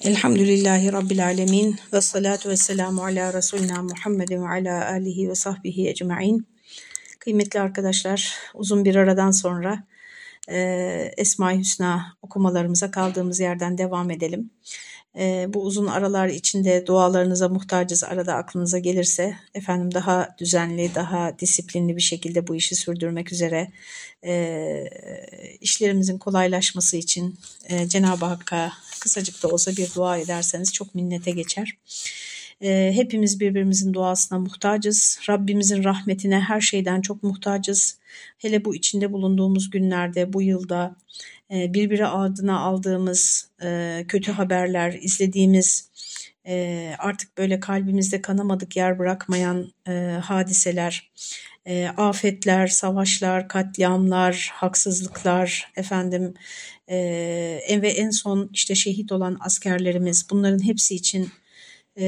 Elhamdülillahi Rabbil Alemin ve salatu ve selamu ala Resulina Muhammedin ve ala alihi ve sahbihi ecma'in. Kıymetli arkadaşlar uzun bir aradan sonra e, Esma-i Hüsna okumalarımıza kaldığımız yerden devam edelim. E, bu uzun aralar içinde dualarınıza muhtacız arada aklınıza gelirse efendim daha düzenli, daha disiplinli bir şekilde bu işi sürdürmek üzere e, işlerimizin kolaylaşması için e, Cenab-ı Hakk'a kısacık da olsa bir dua ederseniz çok minnete geçer. E, hepimiz birbirimizin duasına muhtacız. Rabbimizin rahmetine her şeyden çok muhtacız. Hele bu içinde bulunduğumuz günlerde, bu yılda e, birbiri adına aldığımız e, kötü haberler, izlediğimiz e, artık böyle kalbimizde kanamadık yer bırakmayan hadiseler, e, afetler, savaşlar, katliamlar, haksızlıklar, efendim e, ve en son işte şehit olan askerlerimiz bunların hepsi için e,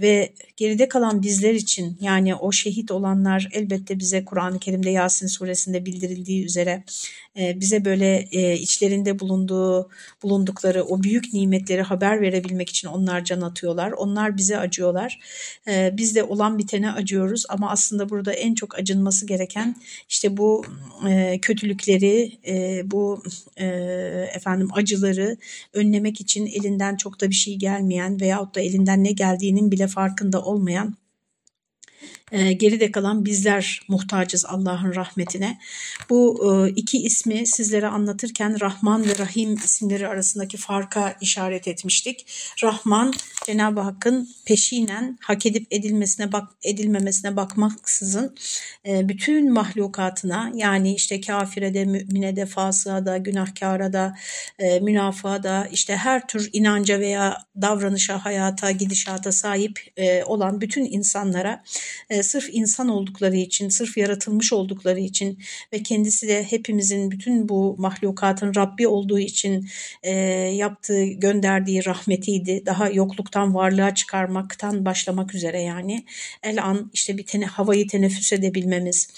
ve geride kalan bizler için yani o şehit olanlar elbette bize Kur'an-ı Kerim'de Yasin suresinde bildirildiği üzere e, bize böyle e, içlerinde bulunduğu bulundukları o büyük nimetleri haber verebilmek için onlar can atıyorlar. Onlar bize acıyorlar. E, biz de olan bitene acıyoruz ama aslında burada en çok acınması gereken işte bu e, kötülükleri, e, bu e, efendim acıları önlemek için elinden çok da bir şey gelmeyen veyahut da elinden ne geldiğinin bile farkında olmayan e, geride kalan bizler muhtacız Allah'ın rahmetine. Bu e, iki ismi sizlere anlatırken Rahman ve Rahim isimleri arasındaki farka işaret etmiştik. Rahman Cenab-ı Hakk'ın peşinen hak edip edilmesine bak edilmemesine bakmaksızın e, bütün mahlukatına yani işte kafire de mümine de fasığa da günahkara da e, münafığa da işte her tür inanca veya davranışa hayata gidişata sahip olan bütün insanlara sırf insan oldukları için sırf yaratılmış oldukları için ve kendisi de hepimizin bütün bu mahlukatın Rabbi olduğu için e, yaptığı gönderdiği rahmetiydi. Daha yokluk yokluktan varlığa çıkarmaktan başlamak üzere yani. El an işte bir tene, havayı teneffüs edebilmemiz,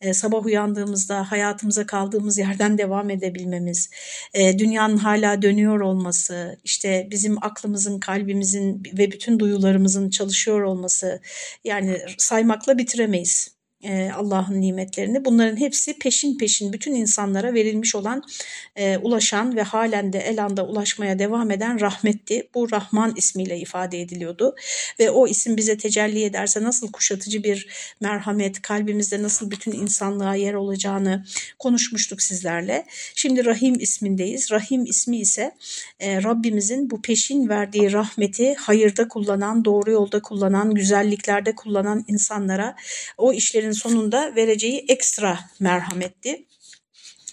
e, sabah uyandığımızda hayatımıza kaldığımız yerden devam edebilmemiz, e, dünyanın hala dönüyor olması, işte bizim aklımızın, kalbimizin ve bütün duyularımızın çalışıyor olması yani saymakla bitiremeyiz. E, Allah'ın nimetlerini. Bunların hepsi peşin peşin bütün insanlara verilmiş olan, e, ulaşan ve halen de elanda ulaşmaya devam eden rahmetti. Bu Rahman ismiyle ifade ediliyordu. Ve o isim bize tecelli ederse nasıl kuşatıcı bir merhamet, kalbimizde nasıl bütün insanlığa yer olacağını konuşmuştuk sizlerle. Şimdi Rahim ismindeyiz. Rahim ismi ise e, Rabbimizin bu peşin verdiği rahmeti hayırda kullanan, doğru yolda kullanan, güzelliklerde kullanan insanlara o işlerin sonunda vereceği ekstra merhametti.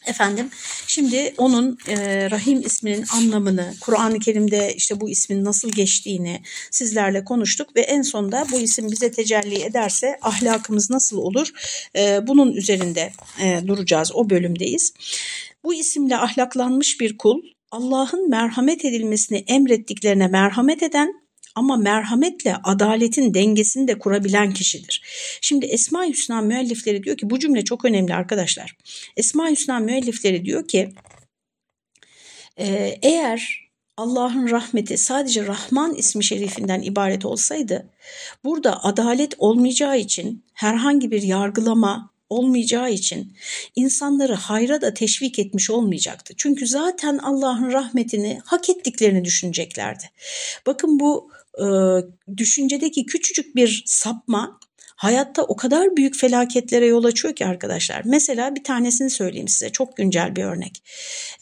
Efendim şimdi onun e, Rahim isminin anlamını, Kur'an-ı Kerim'de işte bu ismin nasıl geçtiğini sizlerle konuştuk ve en sonunda bu isim bize tecelli ederse ahlakımız nasıl olur e, bunun üzerinde e, duracağız o bölümdeyiz. Bu isimle ahlaklanmış bir kul Allah'ın merhamet edilmesini emrettiklerine merhamet eden ama merhametle adaletin dengesini de kurabilen kişidir. Şimdi Esma-i Hüsna müellifleri diyor ki bu cümle çok önemli arkadaşlar. Esma-i Hüsna müellifleri diyor ki eğer Allah'ın rahmeti sadece Rahman ismi şerifinden ibaret olsaydı burada adalet olmayacağı için herhangi bir yargılama olmayacağı için insanları hayra da teşvik etmiş olmayacaktı. Çünkü zaten Allah'ın rahmetini hak ettiklerini düşüneceklerdi. Bakın bu e, düşüncedeki küçücük bir sapma hayatta o kadar büyük felaketlere yol açıyor ki arkadaşlar. Mesela bir tanesini söyleyeyim size çok güncel bir örnek.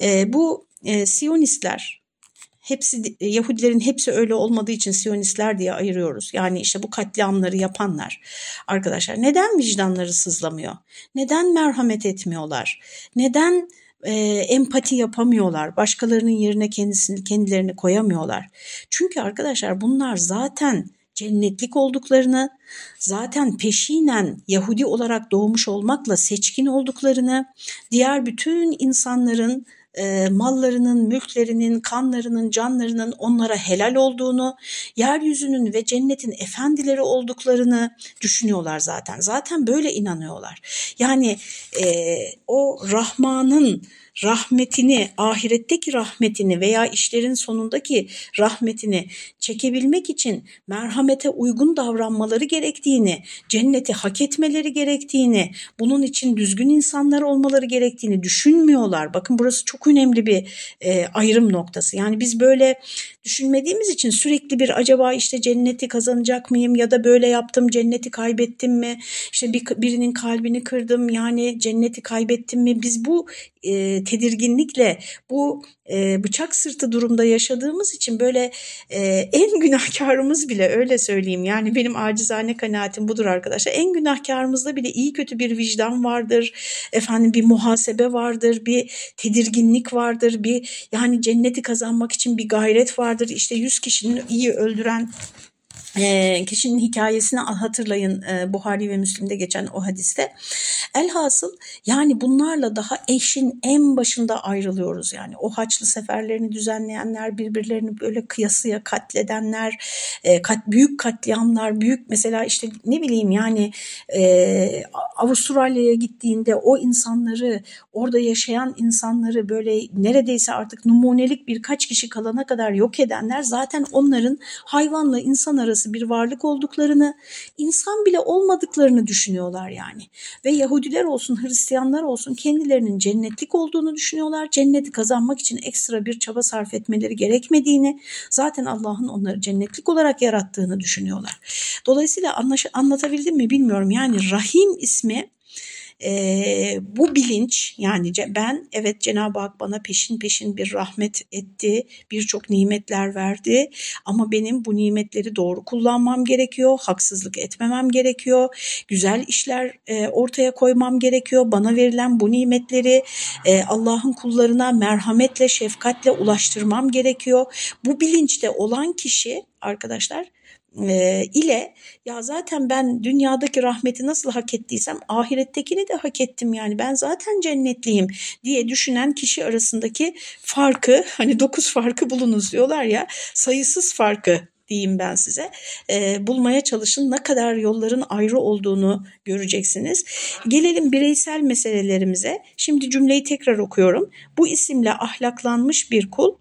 E, bu e, Siyonistler hepsi Yahudilerin hepsi öyle olmadığı için Siyonistler diye ayırıyoruz. Yani işte bu katliamları yapanlar arkadaşlar neden vicdanları sızlamıyor? Neden merhamet etmiyorlar? Neden e, empati yapamıyorlar. Başkalarının yerine kendisini kendilerini koyamıyorlar. Çünkü arkadaşlar bunlar zaten cennetlik olduklarını, zaten peşinen Yahudi olarak doğmuş olmakla seçkin olduklarını, diğer bütün insanların e, mallarının, mülklerinin, kanlarının, canlarının onlara helal olduğunu, yeryüzünün ve cennetin efendileri olduklarını düşünüyorlar zaten. Zaten böyle inanıyorlar. Yani e, o Rahman'ın rahmetini, ahiretteki rahmetini veya işlerin sonundaki rahmetini çekebilmek için merhamete uygun davranmaları gerektiğini, cenneti hak etmeleri gerektiğini, bunun için düzgün insanlar olmaları gerektiğini düşünmüyorlar. Bakın burası çok önemli bir e, ayrım noktası. Yani biz böyle düşünmediğimiz için sürekli bir acaba işte cenneti kazanacak mıyım ya da böyle yaptım cenneti kaybettim mi? İşte bir, birinin kalbini kırdım yani cenneti kaybettim mi? Biz bu e, tedirginlikle bu e, bıçak sırtı durumda yaşadığımız için böyle e, en günahkarımız bile öyle söyleyeyim. Yani benim acizane kanaatim budur arkadaşlar. En günahkarımızda bile iyi kötü bir vicdan vardır efendim bir muhasebe vardır bir tedirginlik vardır bir yani cenneti kazanmak için bir gayret vardır. İşte yüz kişinin iyi öldüren e, kişinin hikayesini hatırlayın e, Buhari ve Müslim'de geçen o hadiste. Elhasıl yani bunlarla daha eşin en başında ayrılıyoruz yani. O haçlı seferlerini düzenleyenler, birbirlerini böyle kıyasıya katledenler, e, kat, büyük katliamlar, büyük mesela işte ne bileyim yani e, Avustralya'ya gittiğinde o insanları, orada yaşayan insanları böyle neredeyse artık numunelik birkaç kişi kalana kadar yok edenler zaten onların hayvanla insan arası bir varlık olduklarını, insan bile olmadıklarını düşünüyorlar yani. Ve Yahudiler olsun, Hristiyanlar olsun kendilerinin cennetlik olduğunu düşünüyorlar. Cenneti kazanmak için ekstra bir çaba sarf etmeleri gerekmediğini, zaten Allah'ın onları cennetlik olarak yarattığını düşünüyorlar. Dolayısıyla anlatabildim mi bilmiyorum. Yani Rahim ismi e, bu bilinç yani ben evet Cenab-ı Hak bana peşin peşin bir rahmet etti, birçok nimetler verdi ama benim bu nimetleri doğru kullanmam gerekiyor, haksızlık etmemem gerekiyor, güzel işler e, ortaya koymam gerekiyor, bana verilen bu nimetleri e, Allah'ın kullarına merhametle, şefkatle ulaştırmam gerekiyor. Bu bilinçte olan kişi arkadaşlar e, ile ya zaten ben dünyadaki rahmeti nasıl hak ettiysem ahirettekini de hak ettim yani ben zaten cennetliyim diye düşünen kişi arasındaki farkı hani dokuz farkı bulunuz diyorlar ya sayısız farkı diyeyim ben size. E, bulmaya çalışın ne kadar yolların ayrı olduğunu göreceksiniz. Gelelim bireysel meselelerimize. Şimdi cümleyi tekrar okuyorum. Bu isimle ahlaklanmış bir kul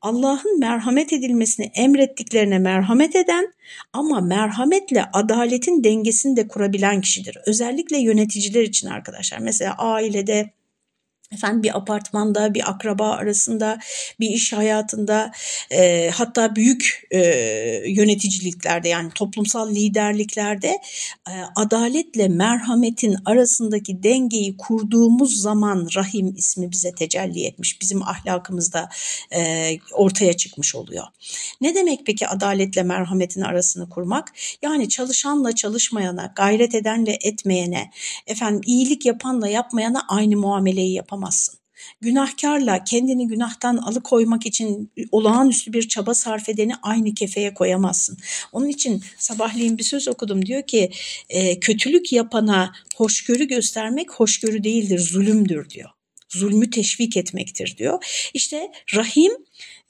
Allah'ın merhamet edilmesini emrettiklerine merhamet eden ama merhametle adaletin dengesini de kurabilen kişidir. Özellikle yöneticiler için arkadaşlar. Mesela ailede efendim bir apartmanda, bir akraba arasında, bir iş hayatında, e, hatta büyük e, yöneticiliklerde yani toplumsal liderliklerde e, adaletle merhametin arasındaki dengeyi kurduğumuz zaman Rahim ismi bize tecelli etmiş, bizim ahlakımızda e, ortaya çıkmış oluyor. Ne demek peki adaletle merhametin arasını kurmak? Yani çalışanla çalışmayana, gayret edenle etmeyene, efendim iyilik yapanla yapmayana aynı muameleyi yapamaz yapamazsın. Günahkarla kendini günahtan alıkoymak için olağanüstü bir çaba sarf edeni aynı kefeye koyamazsın. Onun için sabahleyin bir söz okudum diyor ki e, kötülük yapana hoşgörü göstermek hoşgörü değildir zulümdür diyor. Zulmü teşvik etmektir diyor. İşte Rahim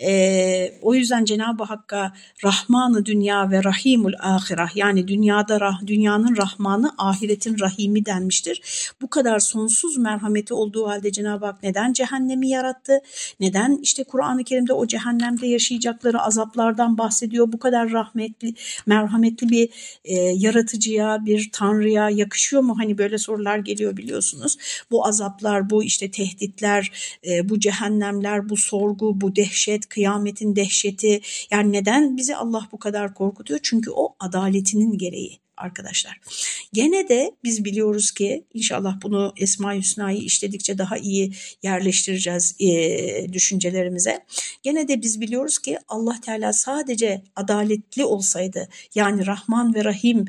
e, o yüzden Cenab-ı Hakk'a Rahmanı dünya ve Rahimul ahirah yani dünyada rah, dünyanın Rahmanı ahiretin Rahimi denmiştir. Bu kadar sonsuz merhameti olduğu halde Cenab-ı Hak neden cehennemi yarattı? Neden işte Kur'an-ı Kerim'de o cehennemde yaşayacakları azaplardan bahsediyor? Bu kadar rahmetli, merhametli bir e, yaratıcıya, bir tanrıya yakışıyor mu? Hani böyle sorular geliyor biliyorsunuz. Bu azaplar, bu işte tehditler, e, bu cehennemler, bu sorgu, bu dehşet, kıyametin dehşeti yani neden bizi Allah bu kadar korkutuyor? Çünkü o adaletinin gereği arkadaşlar. Gene de biz biliyoruz ki inşallah bunu Esma-i Hüsna'yı işledikçe daha iyi yerleştireceğiz e, düşüncelerimize. Gene de biz biliyoruz ki Allah Teala sadece adaletli olsaydı yani Rahman ve Rahim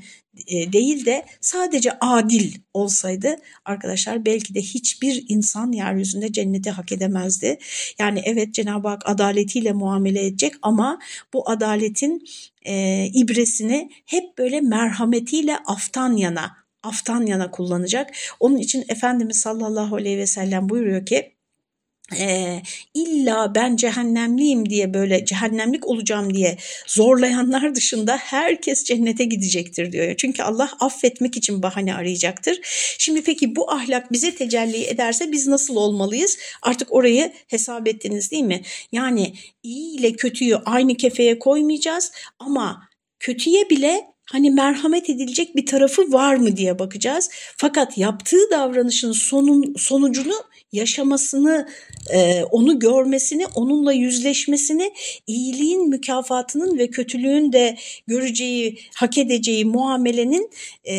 e, değil de sadece adil olsaydı arkadaşlar belki de hiçbir insan yeryüzünde cenneti hak edemezdi. Yani evet Cenab-ı Hak adaletiyle muamele edecek ama bu adaletin e, ibresini hep böyle merhametiyle aftan yana, aftan yana kullanacak. Onun için Efendimiz sallallahu aleyhi ve sellem buyuruyor ki e, illa ben cehennemliyim diye böyle cehennemlik olacağım diye zorlayanlar dışında herkes cennete gidecektir diyor. Çünkü Allah affetmek için bahane arayacaktır. Şimdi peki bu ahlak bize tecelli ederse biz nasıl olmalıyız? Artık orayı hesap ettiniz değil mi? Yani iyi ile kötüyü aynı kefeye koymayacağız ama kötüye bile hani merhamet edilecek bir tarafı var mı diye bakacağız. Fakat yaptığı davranışın sonun, sonucunu yaşamasını, e, onu görmesini, onunla yüzleşmesini, iyiliğin mükafatının ve kötülüğün de göreceği, hak edeceği muamelenin e,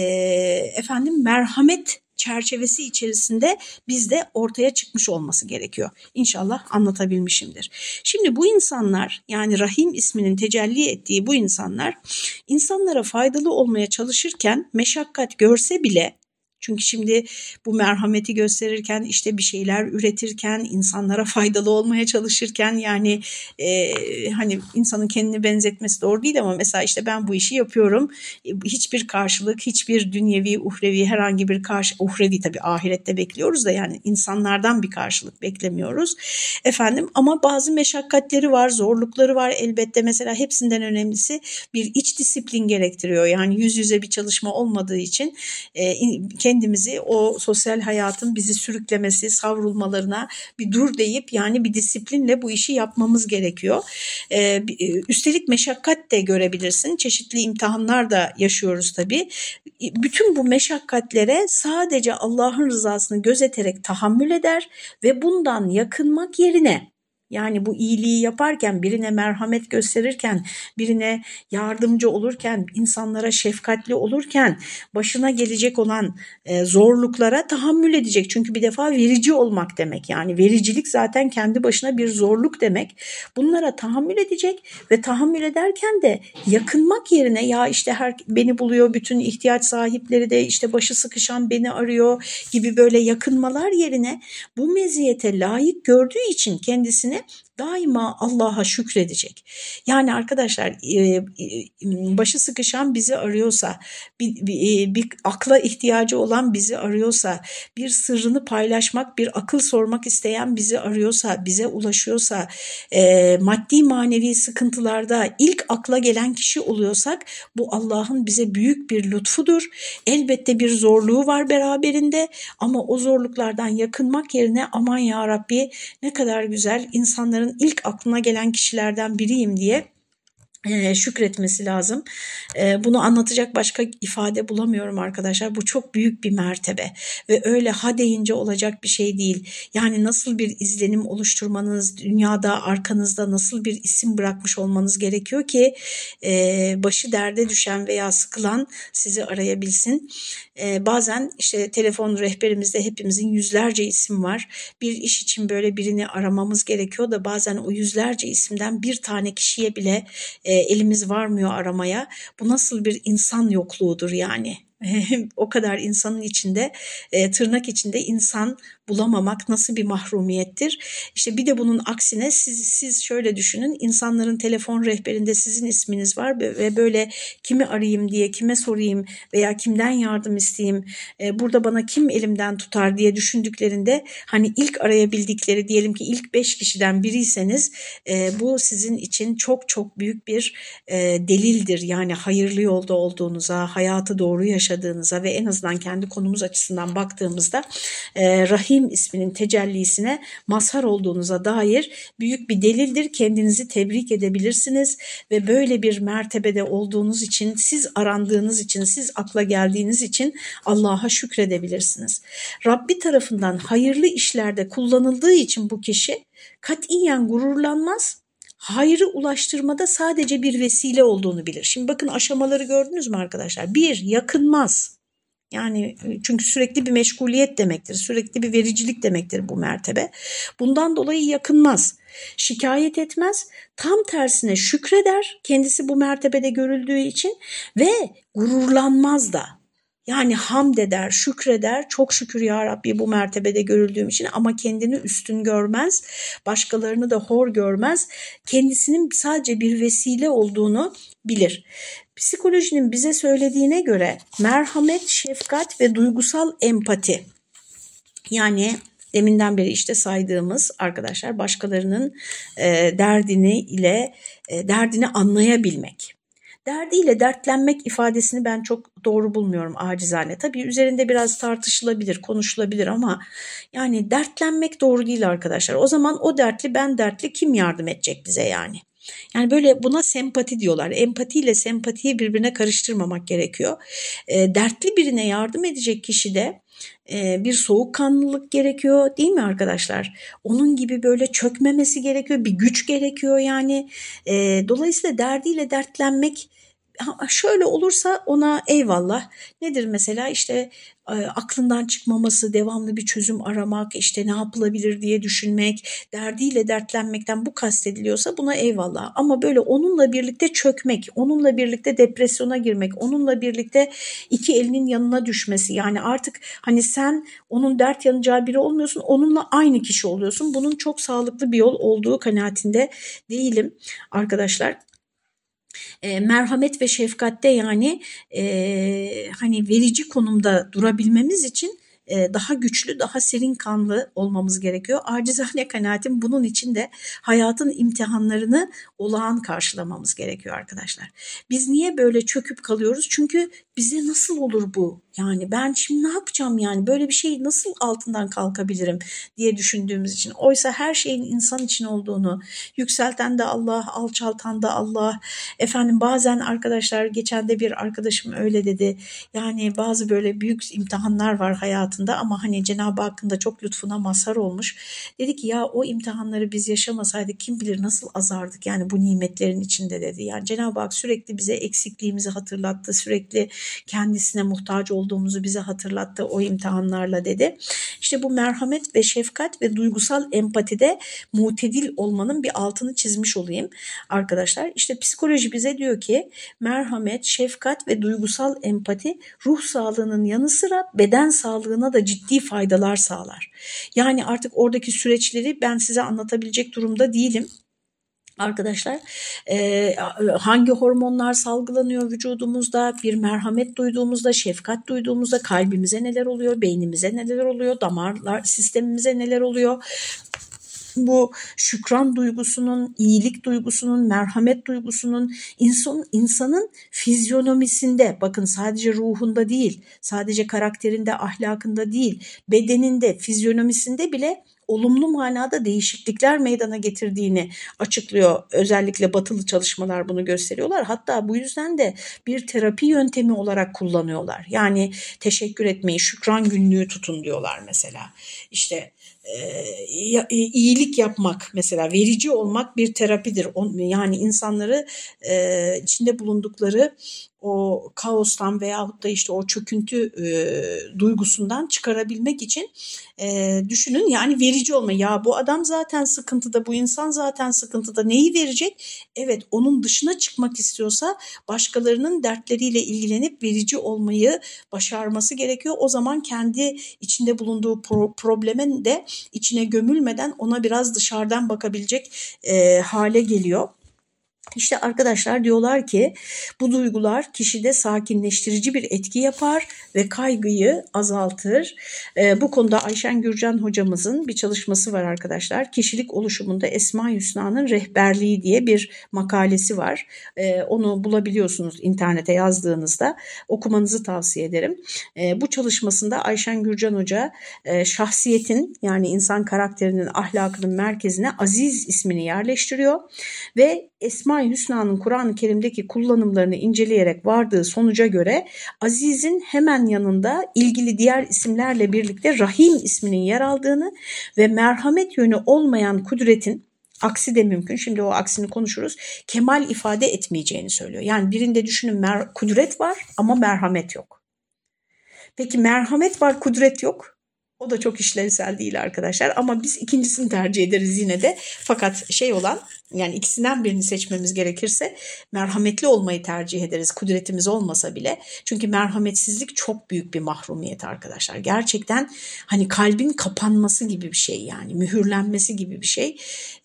efendim merhamet çerçevesi içerisinde bizde ortaya çıkmış olması gerekiyor. İnşallah anlatabilmişimdir. Şimdi bu insanlar yani Rahim isminin tecelli ettiği bu insanlar insanlara faydalı olmaya çalışırken meşakkat görse bile çünkü şimdi bu merhameti gösterirken işte bir şeyler üretirken insanlara faydalı olmaya çalışırken yani e, hani insanın kendini benzetmesi doğru değil ama mesela işte ben bu işi yapıyorum. E, hiçbir karşılık hiçbir dünyevi uhrevi herhangi bir karşı uhrevi tabii ahirette bekliyoruz da yani insanlardan bir karşılık beklemiyoruz. Efendim ama bazı meşakkatleri var zorlukları var. Elbette mesela hepsinden önemlisi bir iç disiplin gerektiriyor. Yani yüz yüze bir çalışma olmadığı için e, kendimizi o sosyal hayatın bizi sürüklemesi, savrulmalarına bir dur deyip yani bir disiplinle bu işi yapmamız gerekiyor. Ee, e, üstelik meşakkat de görebilirsin. Çeşitli imtihanlar da yaşıyoruz tabii. Bütün bu meşakkatlere sadece Allah'ın rızasını gözeterek tahammül eder ve bundan yakınmak yerine yani bu iyiliği yaparken, birine merhamet gösterirken, birine yardımcı olurken, insanlara şefkatli olurken başına gelecek olan e, zorluklara tahammül edecek. Çünkü bir defa verici olmak demek. Yani vericilik zaten kendi başına bir zorluk demek. Bunlara tahammül edecek ve tahammül ederken de yakınmak yerine ya işte her beni buluyor, bütün ihtiyaç sahipleri de işte başı sıkışan beni arıyor gibi böyle yakınmalar yerine bu meziyete layık gördüğü için kendisini it. Daima Allah'a şükredecek. Yani arkadaşlar e, e, başı sıkışan bizi arıyorsa, bir, bir, e, bir akla ihtiyacı olan bizi arıyorsa, bir sırrını paylaşmak, bir akıl sormak isteyen bizi arıyorsa, bize ulaşıyorsa, maddi manevi sıkıntılarda ilk akla gelen kişi oluyorsak bu Allah'ın bize büyük bir lütfudur. Elbette bir zorluğu var beraberinde ama o zorluklardan yakınmak yerine aman ya Rabbi ne kadar güzel insanların ilk aklına gelen kişilerden biriyim diye e, şükretmesi lazım. E, bunu anlatacak başka ifade bulamıyorum arkadaşlar. Bu çok büyük bir mertebe ve öyle ha deyince olacak bir şey değil. Yani nasıl bir izlenim oluşturmanız, dünyada arkanızda nasıl bir isim bırakmış olmanız gerekiyor ki e, başı derde düşen veya sıkılan sizi arayabilsin. E, bazen işte telefon rehberimizde hepimizin yüzlerce isim var. Bir iş için böyle birini aramamız gerekiyor da bazen o yüzlerce isimden bir tane kişiye bile e, elimiz varmıyor aramaya. Bu nasıl bir insan yokluğudur yani o kadar insanın içinde e, tırnak içinde insan bulamamak nasıl bir mahrumiyettir? İşte bir de bunun aksine siz, siz şöyle düşünün insanların telefon rehberinde sizin isminiz var ve böyle kimi arayayım diye kime sorayım veya kimden yardım isteyeyim e, burada bana kim elimden tutar diye düşündüklerinde hani ilk arayabildikleri diyelim ki ilk beş kişiden biriyseniz e, bu sizin için çok çok büyük bir e, delildir. Yani hayırlı yolda olduğunuza, hayatı doğru yaşadığınıza ve en azından kendi konumuz açısından baktığımızda e, rahim Rahim isminin tecellisine mazhar olduğunuza dair büyük bir delildir. Kendinizi tebrik edebilirsiniz ve böyle bir mertebede olduğunuz için, siz arandığınız için, siz akla geldiğiniz için Allah'a şükredebilirsiniz. Rabbi tarafından hayırlı işlerde kullanıldığı için bu kişi katiyen gururlanmaz, hayrı ulaştırmada sadece bir vesile olduğunu bilir. Şimdi bakın aşamaları gördünüz mü arkadaşlar? Bir, yakınmaz. Yani çünkü sürekli bir meşguliyet demektir, sürekli bir vericilik demektir bu mertebe. Bundan dolayı yakınmaz, şikayet etmez, tam tersine şükreder kendisi bu mertebede görüldüğü için ve gururlanmaz da. Yani hamd eder, şükreder, çok şükür ya Rabbi bu mertebede görüldüğüm için ama kendini üstün görmez, başkalarını da hor görmez, kendisinin sadece bir vesile olduğunu bilir. Psikolojinin bize söylediğine göre merhamet, şefkat ve duygusal empati yani deminden beri işte saydığımız arkadaşlar başkalarının e, derdini ile e, derdini anlayabilmek. Derdiyle dertlenmek ifadesini ben çok doğru bulmuyorum acizane. Tabii üzerinde biraz tartışılabilir, konuşulabilir ama yani dertlenmek doğru değil arkadaşlar. O zaman o dertli ben dertli kim yardım edecek bize yani? Yani böyle buna sempati diyorlar. Empati ile sempatiyi birbirine karıştırmamak gerekiyor. E, dertli birine yardım edecek kişi de e, bir soğukkanlılık gerekiyor değil mi arkadaşlar? Onun gibi böyle çökmemesi gerekiyor, bir güç gerekiyor yani. E, dolayısıyla derdiyle dertlenmek şöyle olursa ona eyvallah. Nedir mesela işte e, aklından çıkmaması, devamlı bir çözüm aramak, işte ne yapılabilir diye düşünmek, derdiyle dertlenmekten bu kastediliyorsa buna eyvallah. Ama böyle onunla birlikte çökmek, onunla birlikte depresyona girmek, onunla birlikte iki elinin yanına düşmesi. Yani artık hani sen onun dert yanacağı biri olmuyorsun, onunla aynı kişi oluyorsun. Bunun çok sağlıklı bir yol olduğu kanaatinde değilim arkadaşlar e, merhamet ve şefkatte yani e, hani verici konumda durabilmemiz için e, daha güçlü, daha serin kanlı olmamız gerekiyor. Acizane kanaatim bunun için de hayatın imtihanlarını olağan karşılamamız gerekiyor arkadaşlar. Biz niye böyle çöküp kalıyoruz? Çünkü bize nasıl olur bu? Yani ben şimdi ne yapacağım yani böyle bir şey nasıl altından kalkabilirim diye düşündüğümüz için. Oysa her şeyin insan için olduğunu, yükselten de Allah, alçaltan da Allah. Efendim bazen arkadaşlar geçen de bir arkadaşım öyle dedi. Yani bazı böyle büyük imtihanlar var hayatında ama hani Cenab-ı Hakk'ın da çok lütfuna mazhar olmuş. Dedi ki ya o imtihanları biz yaşamasaydık kim bilir nasıl azardık yani bu nimetlerin içinde dedi. Yani Cenab-ı Hak sürekli bize eksikliğimizi hatırlattı, sürekli kendisine muhtaç olduğumuzu bize hatırlattı o imtihanlarla dedi. İşte bu merhamet ve şefkat ve duygusal empatide mutedil olmanın bir altını çizmiş olayım arkadaşlar. İşte psikoloji bize diyor ki merhamet, şefkat ve duygusal empati ruh sağlığının yanı sıra beden sağlığına da ciddi faydalar sağlar. Yani artık oradaki süreçleri ben size anlatabilecek durumda değilim arkadaşlar e, hangi hormonlar salgılanıyor vücudumuzda? Bir merhamet duyduğumuzda şefkat duyduğumuzda kalbimize neler oluyor? Beynimize neler oluyor? Damarlar sistemimize neler oluyor? Bu şükran duygusunun, iyilik duygusunun, merhamet duygusunun insan, insanın fizyonomisinde bakın sadece ruhunda değil, sadece karakterinde, ahlakında değil, bedeninde, fizyonomisinde bile olumlu manada değişiklikler meydana getirdiğini açıklıyor. Özellikle batılı çalışmalar bunu gösteriyorlar. Hatta bu yüzden de bir terapi yöntemi olarak kullanıyorlar. Yani teşekkür etmeyi, şükran günlüğü tutun diyorlar mesela. İşte e, iyilik yapmak mesela verici olmak bir terapidir. Yani insanları e, içinde bulundukları o kaostan veyahut da işte o çöküntü e, duygusundan çıkarabilmek için e, düşünün yani verici olma. Ya bu adam zaten sıkıntıda, bu insan zaten sıkıntıda. Neyi verecek? Evet onun dışına çıkmak istiyorsa başkalarının dertleriyle ilgilenip verici olmayı başarması gerekiyor. O zaman kendi içinde bulunduğu pro problemin de içine gömülmeden ona biraz dışarıdan bakabilecek e, hale geliyor. İşte arkadaşlar diyorlar ki bu duygular kişide sakinleştirici bir etki yapar ve kaygıyı azaltır. E, bu konuda Ayşen Gürcan hocamızın bir çalışması var arkadaşlar. Kişilik oluşumunda Esma Hüsna'nın rehberliği diye bir makalesi var. E, onu bulabiliyorsunuz internete yazdığınızda okumanızı tavsiye ederim. E, bu çalışmasında Ayşen Gürcan Hoca e, şahsiyetin yani insan karakterinin ahlakının merkezine Aziz ismini yerleştiriyor ve Esma-i Hüsna'nın Kur'an-ı Kerim'deki kullanımlarını inceleyerek vardığı sonuca göre Aziz'in hemen yanında ilgili diğer isimlerle birlikte Rahim isminin yer aldığını ve merhamet yönü olmayan kudretin aksi de mümkün. Şimdi o aksini konuşuruz. Kemal ifade etmeyeceğini söylüyor. Yani birinde düşünün kudret var ama merhamet yok. Peki merhamet var, kudret yok. O da çok işlevsel değil arkadaşlar ama biz ikincisini tercih ederiz yine de. Fakat şey olan yani ikisinden birini seçmemiz gerekirse merhametli olmayı tercih ederiz kudretimiz olmasa bile. Çünkü merhametsizlik çok büyük bir mahrumiyet arkadaşlar. Gerçekten hani kalbin kapanması gibi bir şey yani mühürlenmesi gibi bir şey.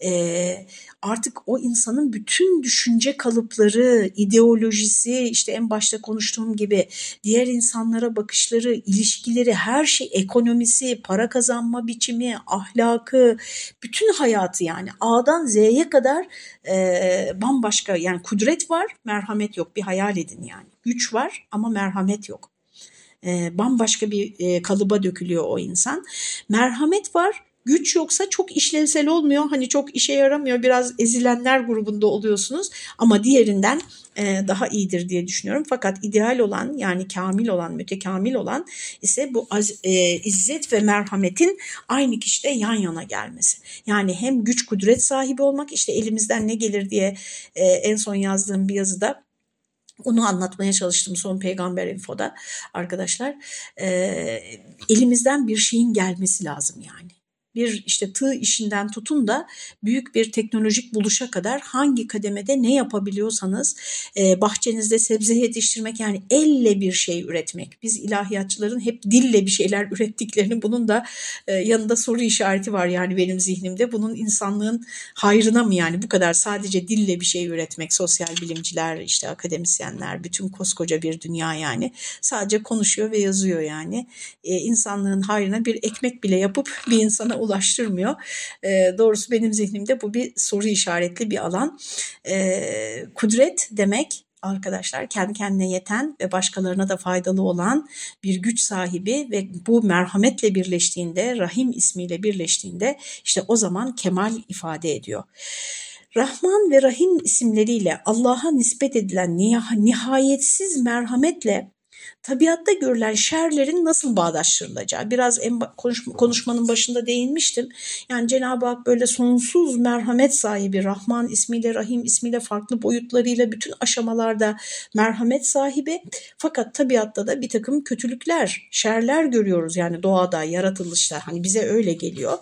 Ee, artık o insanın bütün düşünce kalıpları, ideolojisi, işte en başta konuştuğum gibi diğer insanlara bakışları, ilişkileri, her şey, ekonomisi, para kazanma biçimi, ahlakı, bütün hayatı yani A'dan Z'ye kadar e, bambaşka yani kudret var, merhamet yok. Bir hayal edin yani. Güç var ama merhamet yok. E, bambaşka bir e, kalıba dökülüyor o insan. Merhamet var güç yoksa çok işlevsel olmuyor. Hani çok işe yaramıyor. Biraz ezilenler grubunda oluyorsunuz. Ama diğerinden e, daha iyidir diye düşünüyorum. Fakat ideal olan yani kamil olan, mütekamil olan ise bu az, e, izzet ve merhametin aynı kişide yan yana gelmesi. Yani hem güç kudret sahibi olmak işte elimizden ne gelir diye e, en son yazdığım bir yazıda onu anlatmaya çalıştım son peygamber infoda arkadaşlar. E, elimizden bir şeyin gelmesi lazım yani bir işte tığ işinden tutun da büyük bir teknolojik buluşa kadar hangi kademede ne yapabiliyorsanız e, bahçenizde sebze yetiştirmek yani elle bir şey üretmek. Biz ilahiyatçıların hep dille bir şeyler ürettiklerini bunun da e, yanında soru işareti var yani benim zihnimde. Bunun insanlığın hayrına mı yani bu kadar sadece dille bir şey üretmek sosyal bilimciler işte akademisyenler bütün koskoca bir dünya yani sadece konuşuyor ve yazıyor yani e, insanlığın hayrına bir ekmek bile yapıp bir insana ulaştırmıyor. E, doğrusu benim zihnimde bu bir soru işaretli bir alan. E, kudret demek arkadaşlar kendi kendine yeten ve başkalarına da faydalı olan bir güç sahibi ve bu merhametle birleştiğinde, Rahim ismiyle birleştiğinde işte o zaman kemal ifade ediyor. Rahman ve Rahim isimleriyle Allah'a nispet edilen nihayetsiz merhametle tabiatta görülen şerlerin nasıl bağdaştırılacağı. Biraz en konuşmanın başında değinmiştim. Yani Cenab-ı Hak böyle sonsuz merhamet sahibi Rahman ismiyle Rahim ismiyle farklı boyutlarıyla bütün aşamalarda merhamet sahibi. Fakat tabiatta da bir takım kötülükler, şerler görüyoruz yani doğada, yaratılışta hani bize öyle geliyor.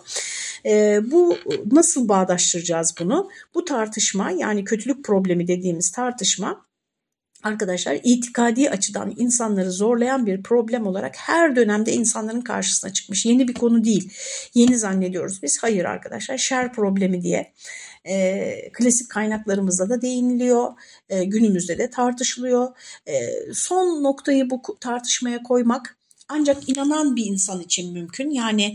E, bu nasıl bağdaştıracağız bunu? Bu tartışma yani kötülük problemi dediğimiz tartışma arkadaşlar itikadi açıdan insanları zorlayan bir problem olarak her dönemde insanların karşısına çıkmış. Yeni bir konu değil. Yeni zannediyoruz biz. Hayır arkadaşlar şer problemi diye e, klasik kaynaklarımızda da değiniliyor. E, günümüzde de tartışılıyor. E, son noktayı bu tartışmaya koymak ancak inanan bir insan için mümkün. Yani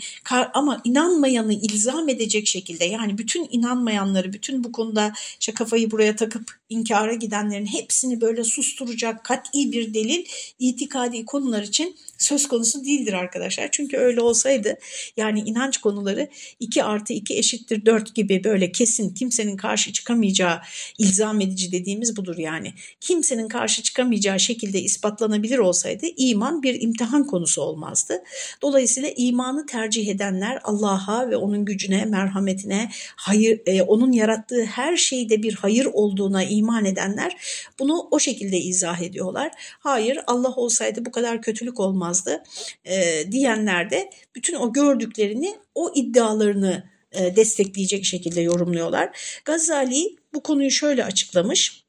ama inanmayanı ilzam edecek şekilde yani bütün inanmayanları bütün bu konuda işte kafayı buraya takıp inkara gidenlerin hepsini böyle susturacak kat'i bir delil itikadi konular için söz konusu değildir arkadaşlar. Çünkü öyle olsaydı yani inanç konuları 2 artı 2 eşittir 4 gibi böyle kesin kimsenin karşı çıkamayacağı ilzam edici dediğimiz budur yani. Kimsenin karşı çıkamayacağı şekilde ispatlanabilir olsaydı iman bir imtihan konusu olmazdı. Dolayısıyla imanı tercih edenler Allah'a ve onun gücüne, merhametine, hayır, e, onun yarattığı her şeyde bir hayır olduğuna iman edenler bunu o şekilde izah ediyorlar. Hayır Allah olsaydı bu kadar kötülük olmazdı e, diyenler de bütün o gördüklerini o iddialarını e, destekleyecek şekilde yorumluyorlar. Gazali bu konuyu şöyle açıklamış.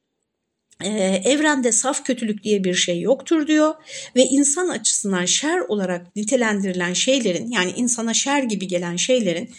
Ee, evrende saf kötülük diye bir şey yoktur diyor ve insan açısından şer olarak nitelendirilen şeylerin yani insana şer gibi gelen şeylerin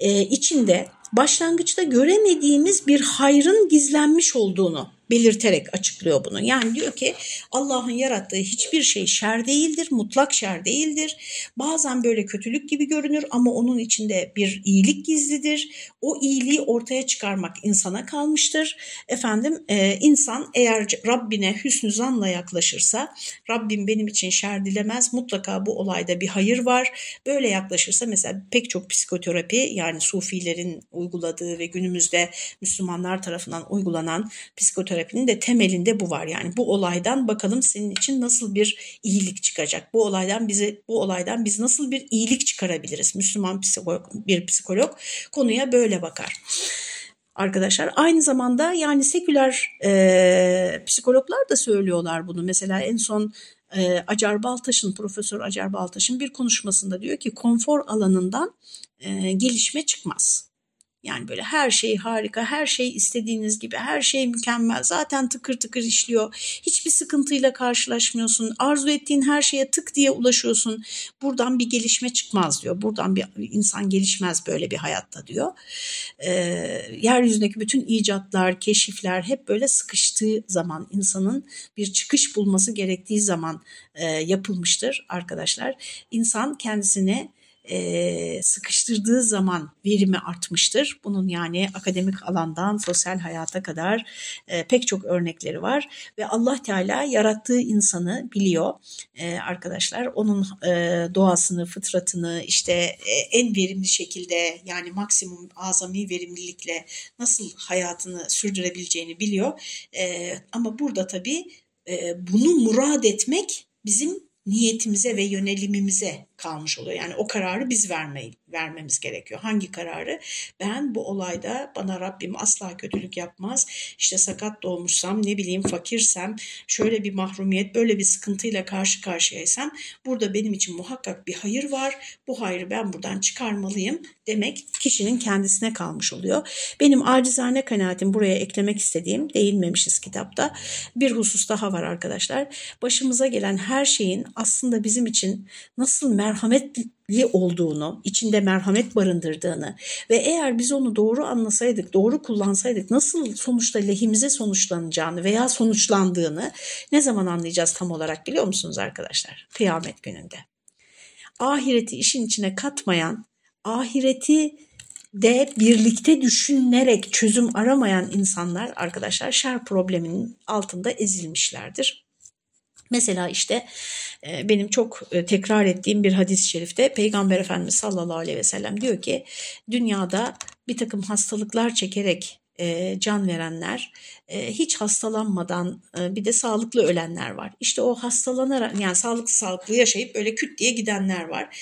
e, içinde başlangıçta göremediğimiz bir hayrın gizlenmiş olduğunu belirterek açıklıyor bunu. Yani diyor ki Allah'ın yarattığı hiçbir şey şer değildir, mutlak şer değildir. Bazen böyle kötülük gibi görünür ama onun içinde bir iyilik gizlidir. O iyiliği ortaya çıkarmak insana kalmıştır. Efendim e, insan eğer Rabbine hüsnü zanla yaklaşırsa Rabbim benim için şer dilemez mutlaka bu olayda bir hayır var. Böyle yaklaşırsa mesela pek çok psikoterapi yani sufilerin uyguladığı ve günümüzde Müslümanlar tarafından uygulanan psikoterapi psikoterapinin de temelinde bu var. Yani bu olaydan bakalım senin için nasıl bir iyilik çıkacak? Bu olaydan bize bu olaydan biz nasıl bir iyilik çıkarabiliriz? Müslüman psikolog, bir psikolog konuya böyle bakar arkadaşlar. Aynı zamanda yani seküler e, psikologlar da söylüyorlar bunu. Mesela en son e, Acar Baltaş'ın, Profesör Acar Baltaş'ın bir konuşmasında diyor ki konfor alanından e, gelişme çıkmaz. Yani böyle her şey harika, her şey istediğiniz gibi, her şey mükemmel. Zaten tıkır tıkır işliyor. Hiçbir sıkıntıyla karşılaşmıyorsun. Arzu ettiğin her şeye tık diye ulaşıyorsun. Buradan bir gelişme çıkmaz diyor. Buradan bir insan gelişmez böyle bir hayatta diyor. Ee, yeryüzündeki bütün icatlar, keşifler hep böyle sıkıştığı zaman insanın bir çıkış bulması gerektiği zaman e, yapılmıştır arkadaşlar. İnsan kendisine e, sıkıştırdığı zaman verimi artmıştır. Bunun yani akademik alandan sosyal hayata kadar e, pek çok örnekleri var ve Allah Teala yarattığı insanı biliyor e, arkadaşlar. Onun e, doğasını, fıtratını işte e, en verimli şekilde yani maksimum azami verimlilikle nasıl hayatını sürdürebileceğini biliyor. E, ama burada tabii e, bunu murad etmek bizim niyetimize ve yönelimimize kalmış oluyor. Yani o kararı biz vermeyi, vermemiz gerekiyor. Hangi kararı? Ben bu olayda bana Rabbim asla kötülük yapmaz. İşte sakat doğmuşsam, ne bileyim fakirsem, şöyle bir mahrumiyet, böyle bir sıkıntıyla karşı karşıyaysam burada benim için muhakkak bir hayır var. Bu hayrı ben buradan çıkarmalıyım demek kişinin kendisine kalmış oluyor. Benim acizane kanaatim buraya eklemek istediğim değinmemişiz kitapta. Bir husus daha var arkadaşlar. Başımıza gelen her şeyin aslında bizim için nasıl merhametli olduğunu, içinde merhamet barındırdığını ve eğer biz onu doğru anlasaydık, doğru kullansaydık nasıl sonuçta lehimize sonuçlanacağını veya sonuçlandığını ne zaman anlayacağız tam olarak biliyor musunuz arkadaşlar? Kıyamet gününde. Ahireti işin içine katmayan, ahireti de birlikte düşünerek çözüm aramayan insanlar arkadaşlar şer probleminin altında ezilmişlerdir. Mesela işte e, benim çok e, tekrar ettiğim bir hadis-i şerifte Peygamber Efendimiz sallallahu aleyhi ve sellem diyor ki dünyada bir takım hastalıklar çekerek e, can verenler, e, hiç hastalanmadan e, bir de sağlıklı ölenler var. İşte o hastalanarak yani sağlıklı sağlıklı yaşayıp böyle küt diye gidenler var.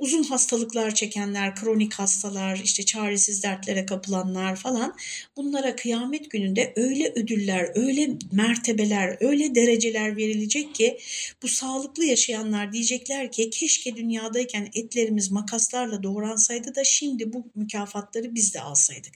Uzun hastalıklar çekenler, kronik hastalar, işte çaresiz dertlere kapılanlar falan bunlara kıyamet gününde öyle ödüller, öyle mertebeler, öyle dereceler verilecek ki bu sağlıklı yaşayanlar diyecekler ki keşke dünyadayken etlerimiz makaslarla doğransaydı da şimdi bu mükafatları biz de alsaydık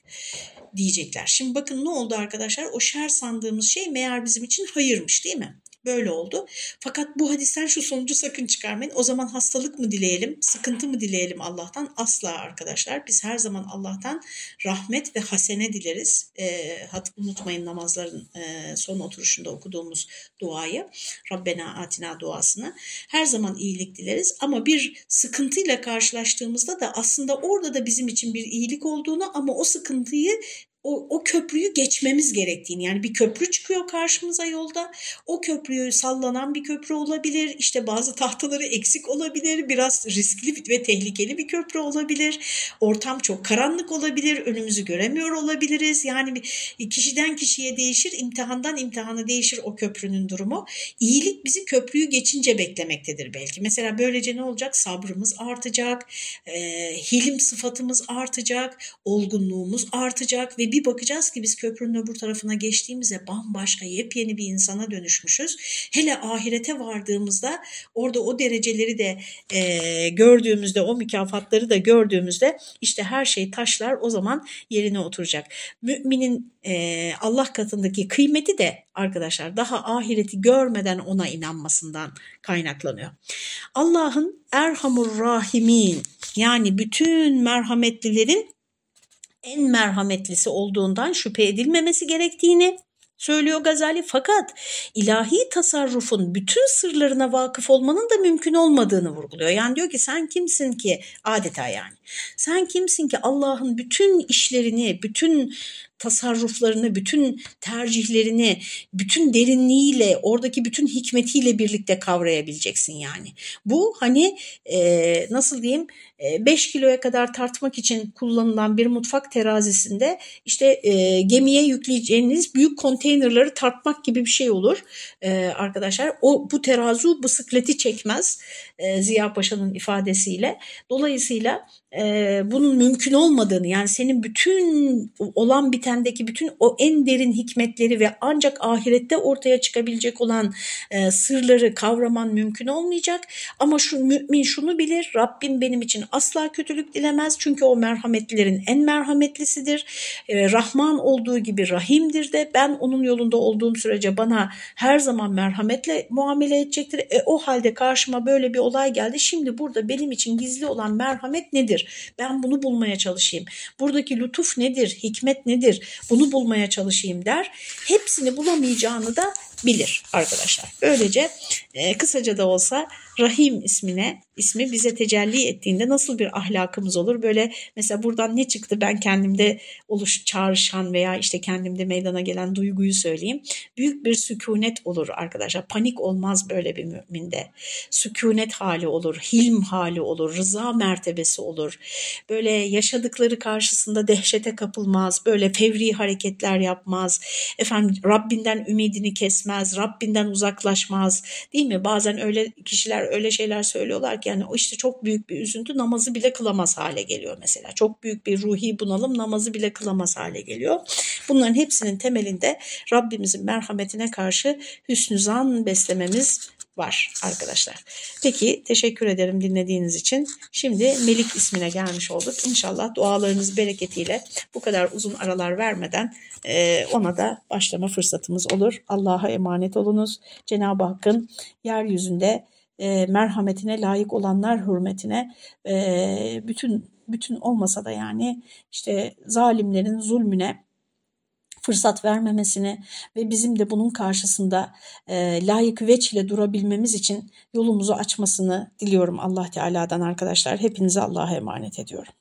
diyecekler. Şimdi bakın ne oldu arkadaşlar? O şer sandığımız şey meğer bizim için hayırmış değil mi? Böyle oldu. Fakat bu hadisten şu sonucu sakın çıkarmayın. O zaman hastalık mı dileyelim, sıkıntı mı dileyelim Allah'tan? Asla arkadaşlar. Biz her zaman Allah'tan rahmet ve hasene dileriz. E, hat, unutmayın namazların e, son oturuşunda okuduğumuz duayı. Rabbena atina duasını. Her zaman iyilik dileriz. Ama bir sıkıntıyla karşılaştığımızda da aslında orada da bizim için bir iyilik olduğunu ama o sıkıntıyı o, o köprüyü geçmemiz gerektiğini yani bir köprü çıkıyor karşımıza yolda o köprüyü sallanan bir köprü olabilir işte bazı tahtaları eksik olabilir biraz riskli ve tehlikeli bir köprü olabilir ortam çok karanlık olabilir önümüzü göremiyor olabiliriz. Yani kişiden kişiye değişir imtihandan imtihana değişir o köprünün durumu. İyilik bizi köprüyü geçince beklemektedir belki. Mesela böylece ne olacak? Sabrımız artacak e, hilim sıfatımız artacak olgunluğumuz artacak ve bir bakacağız ki biz köprünün öbür tarafına geçtiğimizde bambaşka yepyeni bir insana dönüşmüşüz. Hele ahirete vardığımızda orada o dereceleri de e, gördüğümüzde o mükafatları da gördüğümüzde işte her şey taşlar o zaman yerine oturacak. Müminin e, Allah katındaki kıymeti de arkadaşlar daha ahireti görmeden ona inanmasından kaynaklanıyor. Allah'ın Erhamur Rahimin yani bütün merhametlilerin en merhametlisi olduğundan şüphe edilmemesi gerektiğini söylüyor Gazali. Fakat ilahi tasarrufun bütün sırlarına vakıf olmanın da mümkün olmadığını vurguluyor. Yani diyor ki sen kimsin ki? Adeta yani. Sen kimsin ki Allah'ın bütün işlerini, bütün tasarruflarını, bütün tercihlerini, bütün derinliğiyle, oradaki bütün hikmetiyle birlikte kavrayabileceksin yani. Bu hani e, nasıl diyeyim 5 kiloya kadar tartmak için kullanılan bir mutfak terazisinde işte e, gemiye yükleyeceğiniz büyük konteynerları tartmak gibi bir şey olur e, arkadaşlar. O bu terazu bisikleti çekmez e, Ziya Paşa'nın ifadesiyle. Dolayısıyla e, bunun mümkün olmadığını yani senin bütün olan bitendeki bütün o en derin hikmetleri ve ancak ahirette ortaya çıkabilecek olan e, sırları kavraman mümkün olmayacak. Ama şu mümin şunu bilir Rabbim benim için asla kötülük dilemez çünkü o merhametlilerin en merhametlisidir. E, Rahman olduğu gibi Rahim'dir de ben onun yolunda olduğum sürece bana her zaman merhametle muamele edecektir. E, o halde karşıma böyle bir olay geldi. Şimdi burada benim için gizli olan merhamet nedir? Ben bunu bulmaya çalışayım. Buradaki lütuf nedir? Hikmet nedir? Bunu bulmaya çalışayım der. Hepsini bulamayacağını da bilir arkadaşlar. Böylece e, kısaca da olsa Rahim ismine ismi bize tecelli ettiğinde nasıl bir ahlakımız olur? Böyle mesela buradan ne çıktı ben kendimde oluş çağrışan veya işte kendimde meydana gelen duyguyu söyleyeyim. Büyük bir sükunet olur arkadaşlar. Panik olmaz böyle bir müminde. Sükunet hali olur, hilm hali olur, rıza mertebesi olur. Böyle yaşadıkları karşısında dehşete kapılmaz, böyle fevri hareketler yapmaz. Efendim Rabbinden ümidini kesmez, Rabbinden uzaklaşmaz. Değil mi? Bazen öyle kişiler öyle şeyler söylüyorlar ki yani işte çok büyük bir üzüntü namazı bile kılamaz hale geliyor mesela. Çok büyük bir ruhi bunalım namazı bile kılamaz hale geliyor. Bunların hepsinin temelinde Rabbimizin merhametine karşı hüsnü zan beslememiz var arkadaşlar. Peki teşekkür ederim dinlediğiniz için. Şimdi Melik ismine gelmiş olduk. İnşallah dualarınız bereketiyle bu kadar uzun aralar vermeden e, ona da başlama fırsatımız olur. Allah'a emanet olunuz. Cenab-ı Hakk'ın yeryüzünde e, merhametine layık olanlar hürmetine e, bütün bütün olmasa da yani işte zalimlerin zulmüne fırsat vermemesini ve bizim de bunun karşısında e, layık veç ile durabilmemiz için yolumuzu açmasını diliyorum Allah Teala'dan arkadaşlar. Hepinize Allah'a emanet ediyorum.